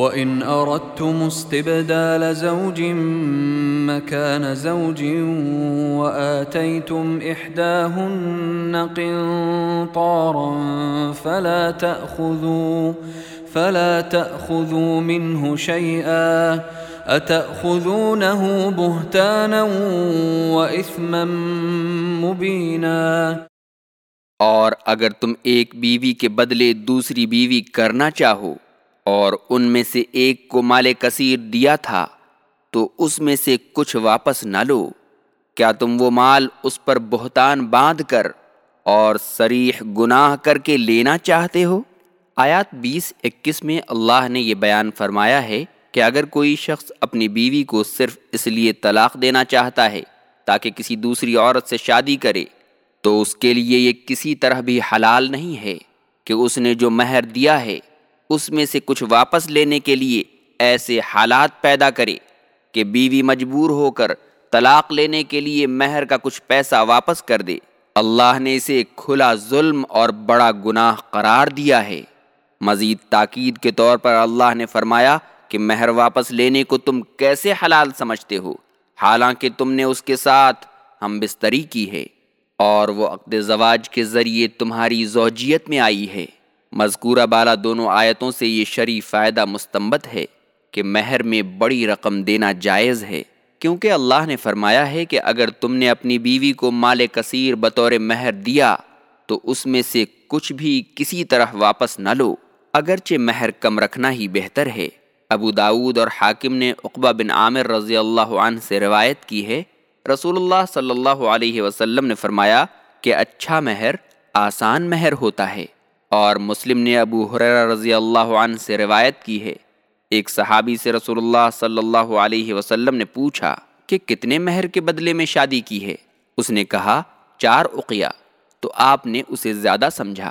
وَإِنْ أَرَدْتُمُ اسْتِبْدَالَ زَوْجٍ مَكَانَ زَوْجٍ وَآتَيْتُمْ إِحْدَاهُنَّ قِنطَارًا فَلَا تَأْخُذُوا فَلَا تَأْخُذُوا مِنْهُ شَيْئًا أَتَأْخُذُونَهُ بُهْتَانًا وَإِثْمًا مُبِينًا اور اگر تم ایک بیوی کے بدلے دوسری بیوی کرنا چاہو اور ان میں سے ایک کو مال کثیر دیا تھا، تو اس میں سے کچھ واپس نہ لو۔ کیا تم وہ مال اس پر بہتان باندھ کر اور سریح گناہ کر کے لینا چاہتے ہو؟ آیات بیس اکیس میں اللہ نے یہ بیان فرمایا ہے کہ اگر کوئی شخص اپنی بیوی کو صرف اس لیے طلاق دینا چاہتا ہے تاکہ کسی دوسری عورت سے شادی کرے، تو اس کے لیے یہ کسی طرح بھی حلال نہیں ہے کہ اس نے جو مہر دیا ہے اس میں سے کچھ واپس لینے کے لیے ایسے حالات پیدا کرے کہ بیوی مجبور ہو کر طلاق لینے کے لیے مہر کا کچھ پیسہ واپس کر دے۔ اللہ نے اسے کھلا ظلم اور بڑا گناہ قرار دیا ہے۔ مزید تاکید کے طور پر اللہ نے فرمایا کہ مہر واپس لینے کو تم کیسے حلال سمجھتے ہو؟ حالانکہ تم نے اس کے ساتھ ہم بستری کی ہے اور وہ عقد زواج کے ذریعے تمہاری زوجیت میں آئی ہے۔ مذکورہ بالا دونوں آیتوں سے یہ شرع فائدہ مستمت ہے کہ مہر میں بڑی رقم دینا جائز ہے، کیونکہ اللہ نے فرمایا ہے کہ اگر تم نے اپنی بیوی کو مال کثیر بطور مہر دیا، تو اس میں سے کچھ بھی کسی طرح واپس نہ لو۔ اگرچہ مہر کم رکھنا ہی بہتر ہے۔ ابو داود اور حاکم نے عقبہ بن عامر رضی اللہ عنہ سے روایت کی ہے۔ رسول اللہ صلی اللہ علیہ وسلم نے فرمایا کہ اچھا مہر آسان مہر ہوتا ہے۔ اور مسلم نے ابو حریرہ رضی اللہ عنہ سے روایت کی ہے۔ ایک صحابی سے رسول اللہ صلی اللہ علیہ وسلم نے پوچھا کہ کتنے مہر کے بدلے میں شادی کی ہے؟ اس نے کہا، چار اقیا تو آپ نے اسے زیادہ سمجھا۔